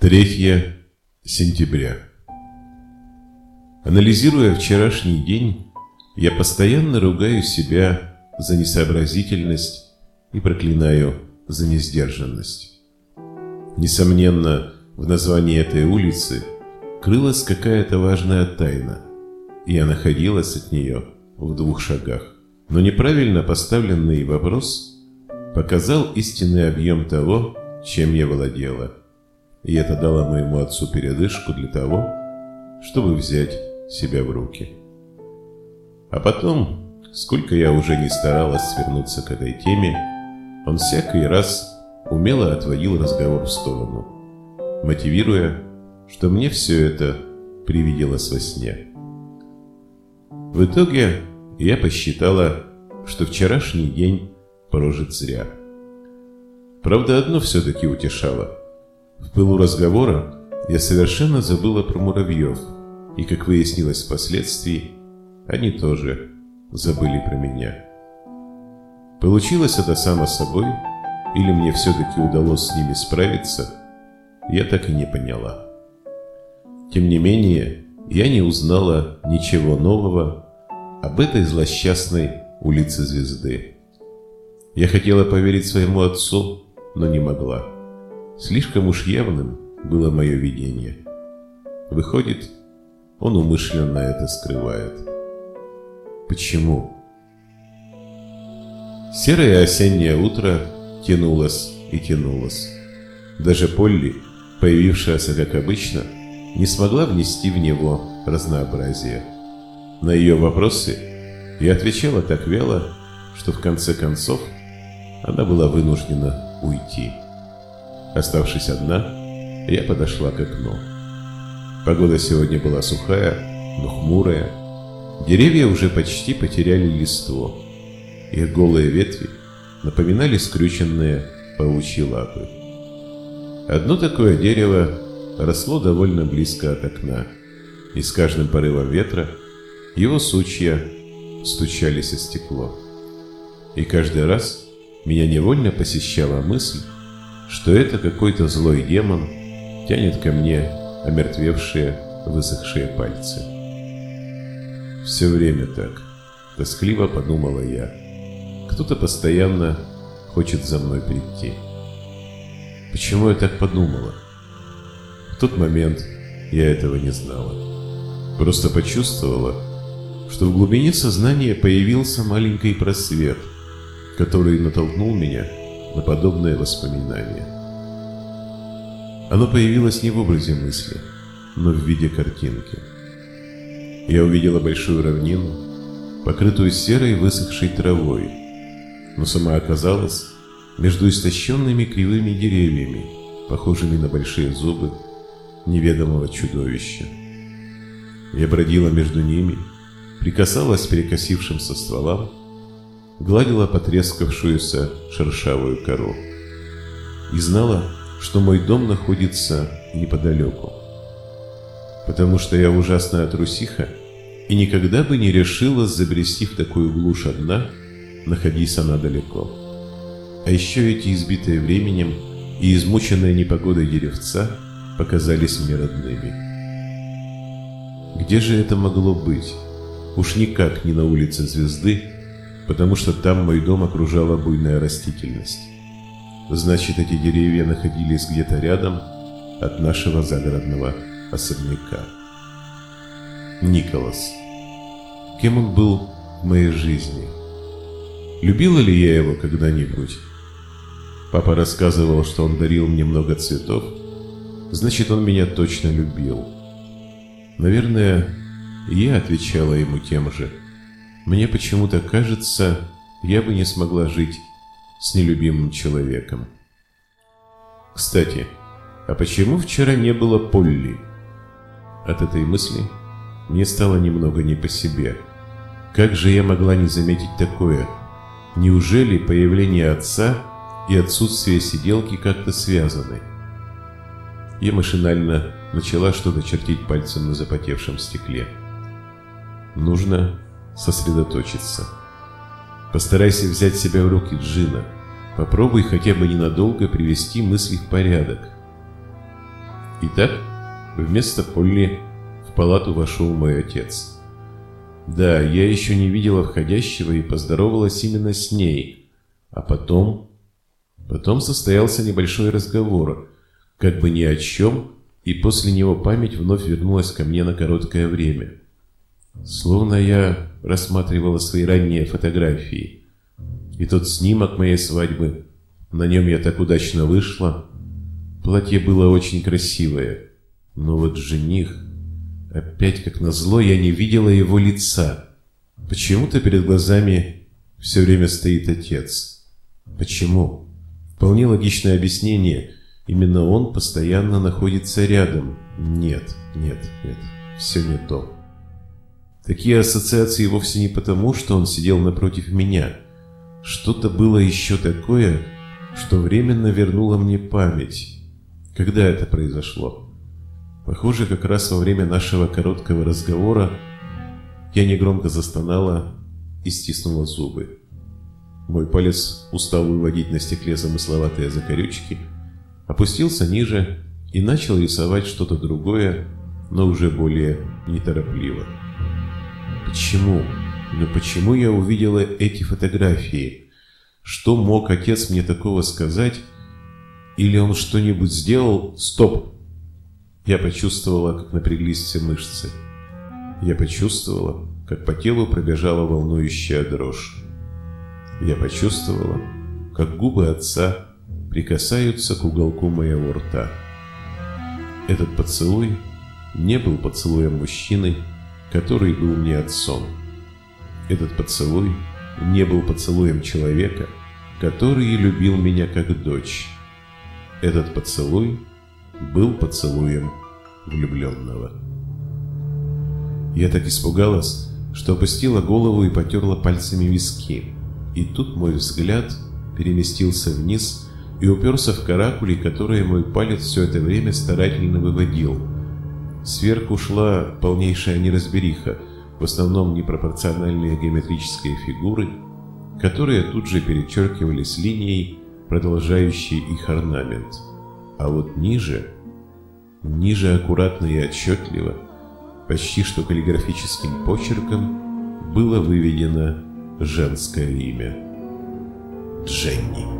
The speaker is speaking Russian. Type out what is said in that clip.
3 сентября. Анализируя вчерашний день, я постоянно ругаю себя за несообразительность и проклинаю за несдержанность. Несомненно, в названии этой улицы крылась какая-то важная тайна, и я находилась от нее в двух шагах. Но неправильно поставленный вопрос показал истинный объем того, чем я владела – и это дало моему отцу передышку для того, чтобы взять себя в руки. А потом, сколько я уже не старалась свернуться к этой теме, он всякий раз умело отводил разговор в сторону, мотивируя, что мне все это привиделось во сне. В итоге я посчитала, что вчерашний день прожит зря. Правда, одно все-таки утешало – в пылу разговора я совершенно забыла про муравьев, и, как выяснилось впоследствии, они тоже забыли про меня. Получилось это само собой, или мне все-таки удалось с ними справиться, я так и не поняла. Тем не менее, я не узнала ничего нового об этой злосчастной улице звезды. Я хотела поверить своему отцу, но не могла. Слишком уж явным было мое видение. Выходит, он умышленно это скрывает. Почему? Серое осеннее утро тянулось и тянулось. Даже Полли, появившаяся как обычно, не смогла внести в него разнообразие. На ее вопросы я отвечала так вяло, что в конце концов она была вынуждена уйти. Оставшись одна, я подошла к окну. Погода сегодня была сухая, но хмурая. Деревья уже почти потеряли листво. Их голые ветви напоминали скрюченные паучьи лапы. Одно такое дерево росло довольно близко от окна, и с каждым порывом ветра его сучья стучались о стекло. И каждый раз меня невольно посещала мысль, что это какой-то злой демон тянет ко мне омертвевшие, высохшие пальцы. Все время так, тоскливо подумала я. Кто-то постоянно хочет за мной прийти. Почему я так подумала? В тот момент я этого не знала. Просто почувствовала, что в глубине сознания появился маленький просвет, который натолкнул меня на подобное воспоминание. Оно появилось не в образе мысли, но в виде картинки. Я увидела большую равнину, покрытую серой высохшей травой, но сама оказалась между истощенными кривыми деревьями, похожими на большие зубы неведомого чудовища. Я бродила между ними, прикасалась к перекосившимся стволам гладила потрескавшуюся шершавую кору. И знала, что мой дом находится неподалеку. Потому что я ужасная трусиха и никогда бы не решила забрести в такую глушь одна, находись она далеко. А еще эти избитые временем и измученные непогодой деревца показались мне родными. Где же это могло быть? Уж никак не на улице Звезды, потому что там мой дом окружала буйная растительность. Значит, эти деревья находились где-то рядом от нашего загородного особняка. Николас. Кем он был в моей жизни? Любила ли я его когда-нибудь? Папа рассказывал, что он дарил мне много цветов, значит, он меня точно любил. Наверное, я отвечала ему тем же – мне почему-то кажется, я бы не смогла жить с нелюбимым человеком. Кстати, а почему вчера не было Полли? От этой мысли мне стало немного не по себе. Как же я могла не заметить такое? Неужели появление отца и отсутствие сиделки как-то связаны? Я машинально начала что-то чертить пальцем на запотевшем стекле. Нужно сосредоточиться. Постарайся взять себя в руки, Джина. Попробуй хотя бы ненадолго привести мысли в порядок. Итак, вместо Полли в палату вошел мой отец. Да, я еще не видела входящего и поздоровалась именно с ней. А потом... Потом состоялся небольшой разговор, как бы ни о чем, и после него память вновь вернулась ко мне на короткое время. Словно я рассматривала свои ранние фотографии. И тот снимок моей свадьбы, на нем я так удачно вышла. Платье было очень красивое, но вот жених... Опять, как назло, я не видела его лица. Почему-то перед глазами все время стоит отец. Почему? Вполне логичное объяснение. Именно он постоянно находится рядом. Нет, нет, нет, все не то. Такие ассоциации вовсе не потому, что он сидел напротив меня. Что-то было еще такое, что временно вернуло мне память. Когда это произошло? Похоже, как раз во время нашего короткого разговора я негромко застонала и стиснула зубы. Мой палец устал выводить на стекле замысловатые закорючки, опустился ниже и начал рисовать что-то другое, но уже более неторопливо. Почему? Но почему я увидела эти фотографии? Что мог отец мне такого сказать? Или он что-нибудь сделал? Стоп! Я почувствовала, как напряглись все мышцы. Я почувствовала, как по телу пробежала волнующая дрожь. Я почувствовала, как губы отца прикасаются к уголку моего рта. Этот поцелуй не был поцелуем мужчины, который был мне отцом. Этот поцелуй не был поцелуем человека, который любил меня как дочь. Этот поцелуй был поцелуем влюбленного. Я так испугалась, что опустила голову и потерла пальцами виски. И тут мой взгляд переместился вниз и уперся в каракули, которые мой палец все это время старательно выводил. Сверху шла полнейшая неразбериха, в основном непропорциональные геометрические фигуры, которые тут же перечеркивались линией, продолжающей их орнамент. А вот ниже Ниже аккуратно и отчетливо, почти что каллиграфическим почерком, было выведено женское имя. Дженни.